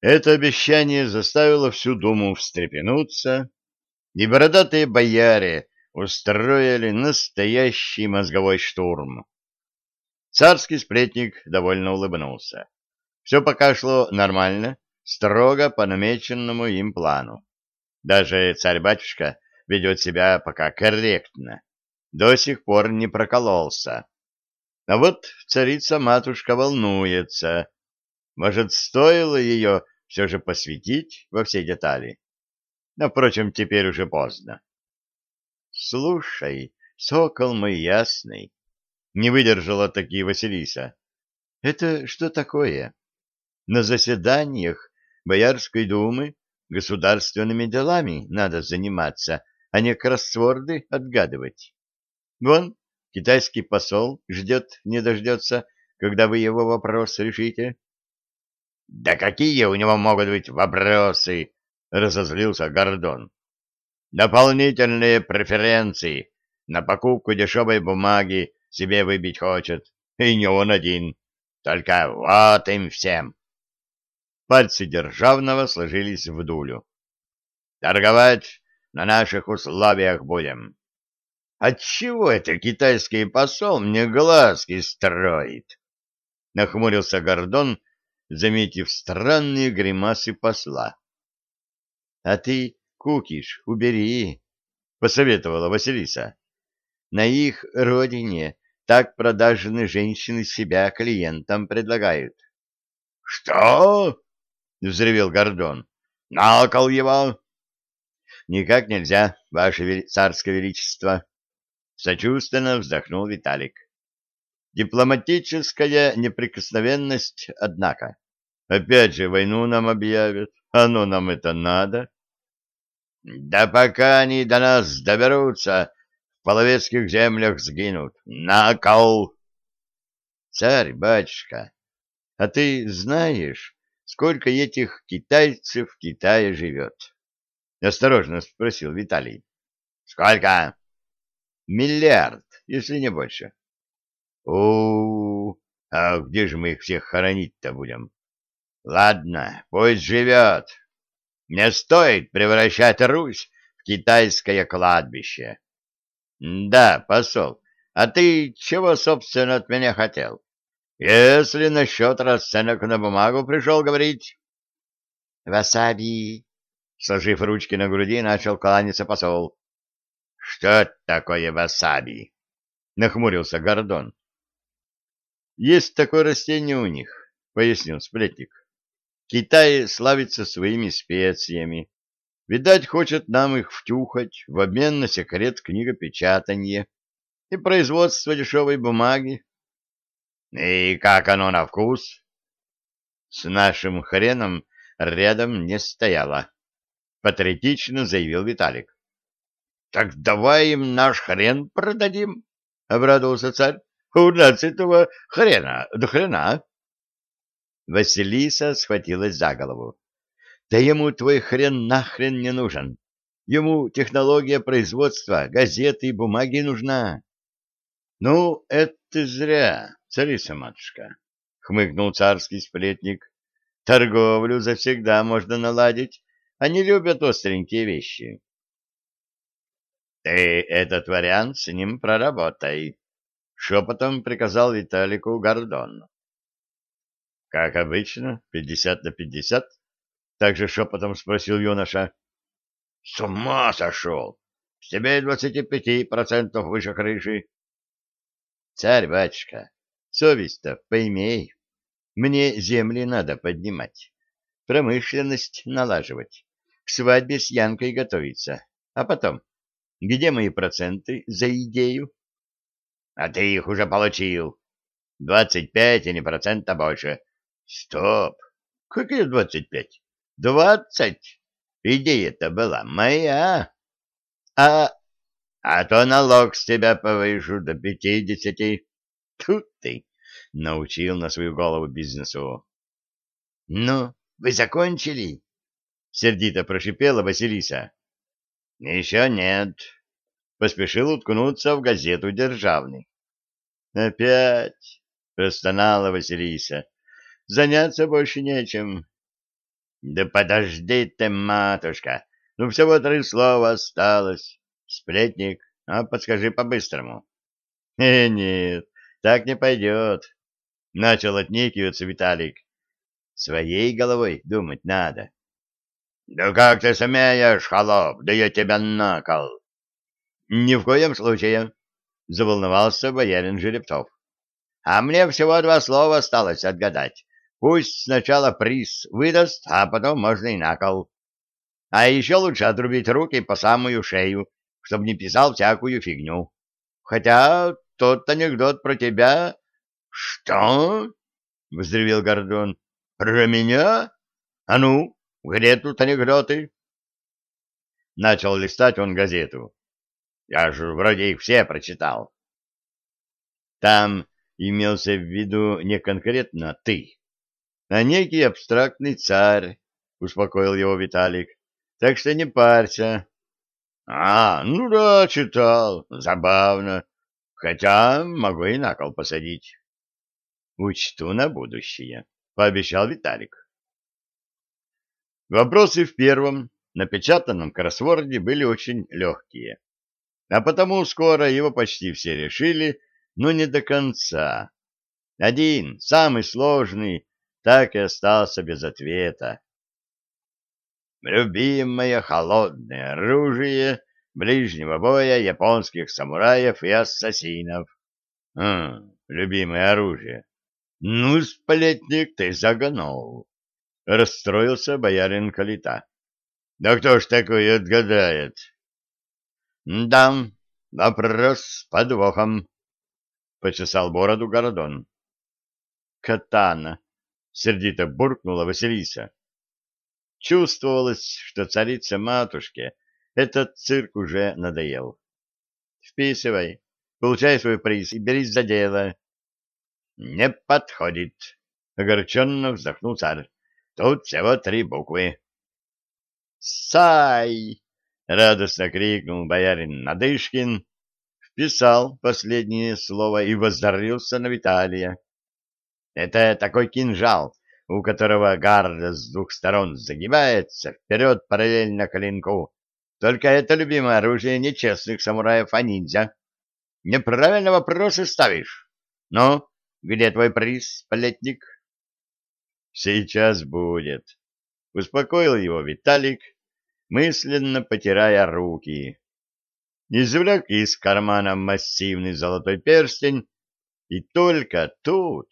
Это обещание заставило всю думу встрепенуться, и бородатые бояре устроили настоящий мозговой штурм. Царский сплетник довольно улыбнулся. Все пока шло нормально, строго по намеченному им плану. Даже царь-батюшка ведет себя пока корректно, до сих пор не прокололся. А вот царица-матушка волнуется. Может, стоило ее все же посвятить во все детали? Но, впрочем, теперь уже поздно. Слушай, сокол мой ясный, не выдержала таки Василиса. Это что такое? На заседаниях Боярской думы государственными делами надо заниматься, а не кроссворды отгадывать. Вон, китайский посол ждет, не дождется, когда вы его вопрос решите. — Да какие у него могут быть вопросы? — разозлился Гордон. — Дополнительные преференции на покупку дешевой бумаги себе выбить хочет, и не он один. Только вот им всем. Пальцы Державного сложились в дулю. «Торговать на наших условиях будем». «Отчего это китайский посол мне глазки строит?» Нахмурился Гордон, заметив странные гримасы посла. «А ты, Кукиш, убери», — посоветовала Василиса. «На их родине так продажные женщины себя клиентам предлагают». «Что?» — взревел Гордон. — На его! — Никак нельзя, ваше царское величество! — сочувственно вздохнул Виталик. — Дипломатическая неприкосновенность, однако. Опять же войну нам объявят. Оно нам это надо. — Да пока они до нас доберутся, в половецких землях сгинут. На кол! — Царь, батюшка, а ты знаешь сколько этих китайцев в Китае живет? — осторожно спросил Виталий. — Сколько? — Миллиард, если не больше. — О, а где же мы их всех хоронить-то будем? — Ладно, пусть живет. Не стоит превращать Русь в китайское кладбище. — Да, посол, а ты чего, собственно, от меня хотел? Если насчет расценок на бумагу пришел говорить... — Васаби! — сложив ручки на груди, начал кланяться посол. — Что такое васаби? — нахмурился Гордон. — Есть такое растение у них, — пояснил сплетник. Китай славится своими специями. Видать, хочет нам их втюхать в обмен на секрет книгопечатания и производство дешевой бумаги. И как оно на вкус? С нашим хреном рядом не стояло, патриотично заявил Виталик. Так давай им наш хрен продадим, обрадовался царь. У нас этого хрена до хрена. Василиса схватилась за голову. Да ему твой хрен нахрен не нужен. Ему технология производства газеты и бумаги нужна. Ну, это зря царица-матушка, — хмыкнул царский сплетник. — Торговлю завсегда можно наладить, они любят остренькие вещи. — Ты этот вариант с ним проработай, — шепотом приказал Виталику Гордон. — Как обычно, пятьдесят на пятьдесят? — также шепотом спросил юноша. — С ума сошел! С тебя и двадцати пяти процентов выше крыши. — Царь-батюшка, Совесть-то поимей. Мне земли надо поднимать, промышленность налаживать, к свадьбе с Янкой готовиться. А потом, где мои проценты за идею? А ты их уже получил. Двадцать пять, и не процента больше. Стоп! Какие двадцать пять? Двадцать! Идея-то была моя. А... А то налог с тебя повышу до пятидесяти. Тут ты научил на свою голову бизнесу. — Ну, вы закончили? — сердито прошипела Василиса. — Еще нет. Поспешил уткнуться в газету «Державный». — Опять? — простонала Василиса. — Заняться больше нечем. Да подожди ты, матушка, ну всего три слова осталось. Сплетник, а подскажи по-быстрому. Э, нет, так не пойдет. Начал отнекиваться Виталик. Своей головой думать надо. Да как ты смеешь, холоп, да я тебя накол. Ни в коем случае, заволновался боярин Жеребцов. А мне всего два слова осталось отгадать. Пусть сначала приз выдаст, а потом можно и на кол. А еще лучше отрубить руки по самую шею, чтобы не писал всякую фигню. Хотя тот анекдот про тебя... — Что? — взревел Гордон. — Про меня? А ну, где тут анекдоты? Начал листать он газету. Я же вроде их все прочитал. Там имелся в виду не конкретно ты, а некий абстрактный царь, — успокоил его Виталик. — Так что не парься. — А, ну да, читал. Забавно. Хотя могу и на кол посадить. — Учту на будущее, — пообещал Виталик. Вопросы в первом, напечатанном кроссворде были очень легкие, а потому скоро его почти все решили, но не до конца. Один, самый сложный, так и остался без ответа. Любимое холодное оружие ближнего боя японских самураев и ассасинов. А, любимое оружие. Ну, сплетник, ты загнул. Расстроился боярин Калита. Да кто ж такой отгадает? Да, вопрос с подвохом. Почесал бороду Городон. Катана. Сердито буркнула Василиса. Чувствовалось, что царице-матушке этот цирк уже надоел. Вписывай, получай свой приз и берись за дело. Не подходит, огорченно вздохнул царь. Тут всего три буквы. Сай! Радостно крикнул боярин Надышкин, вписал последнее слово и воздарился на Виталия. Это такой кинжал, у которого гарда с двух сторон загибается вперед параллельно клинку. Только это любимое оружие нечестных самураев, а ниндзя. Неправильно вопросы ставишь. Ну, где твой приз, сплетник? Сейчас будет. Успокоил его Виталик, мысленно потирая руки. Извлек из кармана массивный золотой перстень, и только тут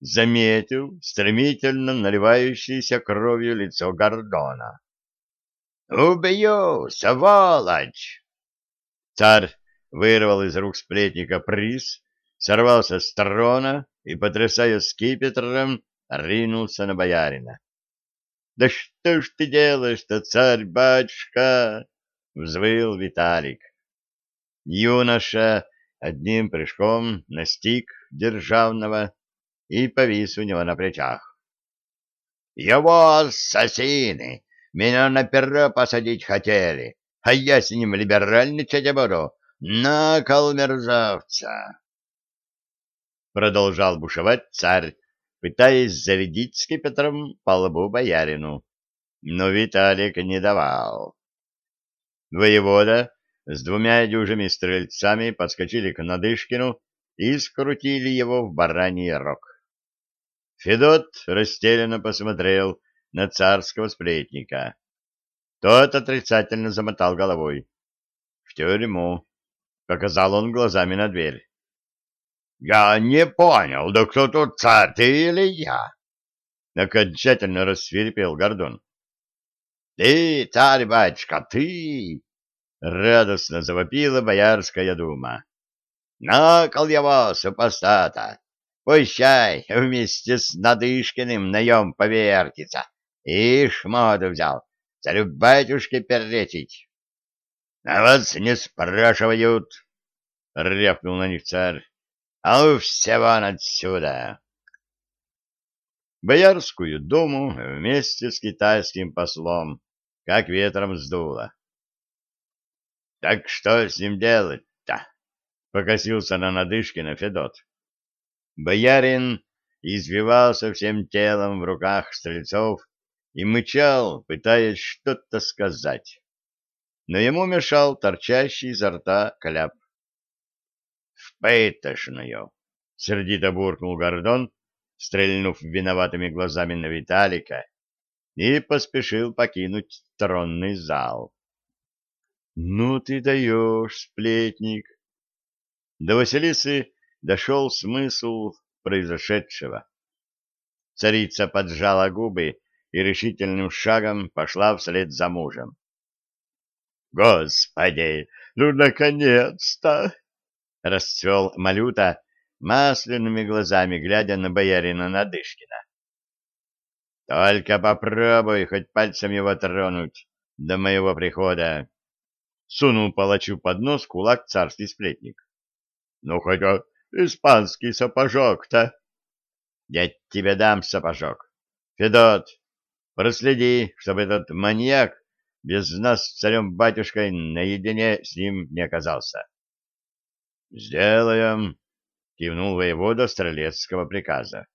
заметил стремительно наливающееся кровью лицо Гордона. «Убью, сволочь!» Царь вырвал из рук сплетника приз, сорвался с трона и, потрясая скипетром, ринулся на боярина. «Да что ж ты делаешь-то, царь-батюшка?» — взвыл Виталик. Юноша одним прыжком настиг державного и повис у него на плечах. «Его ассасины! Меня на перо посадить хотели, а я с ним либеральничать буду. На кол мерзавца!» Продолжал бушевать царь, пытаясь зарядить скипетром по лбу боярину. Но Виталик не давал. Воевода с двумя дюжими стрельцами подскочили к Надышкину и скрутили его в бараний рог. Федот растерянно посмотрел на царского сплетника. Тот отрицательно замотал головой. — В тюрьму, — показал он глазами на дверь. — Я не понял, да кто тут царь, ты или я? — окончательно рассверепел Гордон. — Ты, царь-батюшка, ты! — радостно завопила Боярская дума. — Накол его, супостата! Пущай вместе с Надышкиным наем повертится. Ишь, моду взял, царю батюшке перечить. — А вас не спрашивают, — рявкнул на них царь. — А у всего отсюда. Боярскую думу вместе с китайским послом как ветром сдуло. — Так что с ним делать-то? — покосился на Надышкина Федот. Боярин извивался всем телом в руках стрельцов и мычал, пытаясь что-то сказать. Но ему мешал торчащий изо рта кляп. «В пытошную!» — сердито буркнул Гордон, стрельнув виноватыми глазами на Виталика, и поспешил покинуть тронный зал. «Ну ты даешь, сплетник!» До Василисы дошел смысл произошедшего. Царица поджала губы и решительным шагом пошла вслед за мужем. «Господи, ну, наконец-то!» — расцвел Малюта, масляными глазами глядя на боярина Надышкина. «Только попробуй хоть пальцем его тронуть до моего прихода!» Сунул палачу под нос кулак царский сплетник. «Ну, хотя испанский сапожок-то!» «Я тебе дам сапожок! Федот, проследи, чтобы этот маньяк без нас с царем-батюшкой наедине с ним не оказался!» «Сделаем!» — кивнул воевода стрелецкого приказа.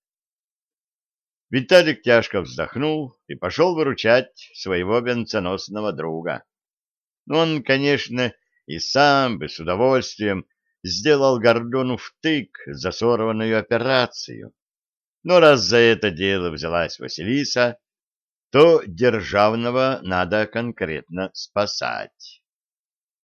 Виталик тяжко вздохнул и пошел выручать своего венценосного друга. Он, конечно, и сам бы с удовольствием сделал Гордону втык за сорванную операцию. Но раз за это дело взялась Василиса, то державного надо конкретно спасать.